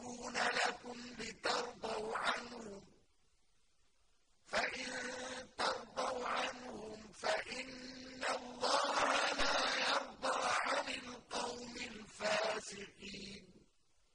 يَحْلِفُونَ لَكُمْ لِتَرْضَوْا عَنْهُمْ فَإِن تَرْضَوْا عَنْهُمْ فَإِنَّ اللَّهَ لَا يَرْضَىٰ عَنِ الْقَوْمِ الْفَاسِقِينَ.